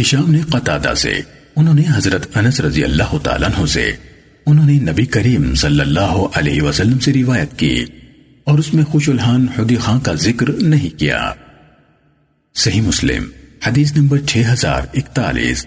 ہشام نے قطادہ سے، انہوں نے حضرت انس رضی اللہ تعالیٰ عنہ سے، انہوں نے نبی کریم صلی اللہ علیہ وسلم سے روایت کی اور اس میں خوش الحان حدی خان کا ذکر نہیں کیا۔ صحیح مسلم، حدیث نمبر 6041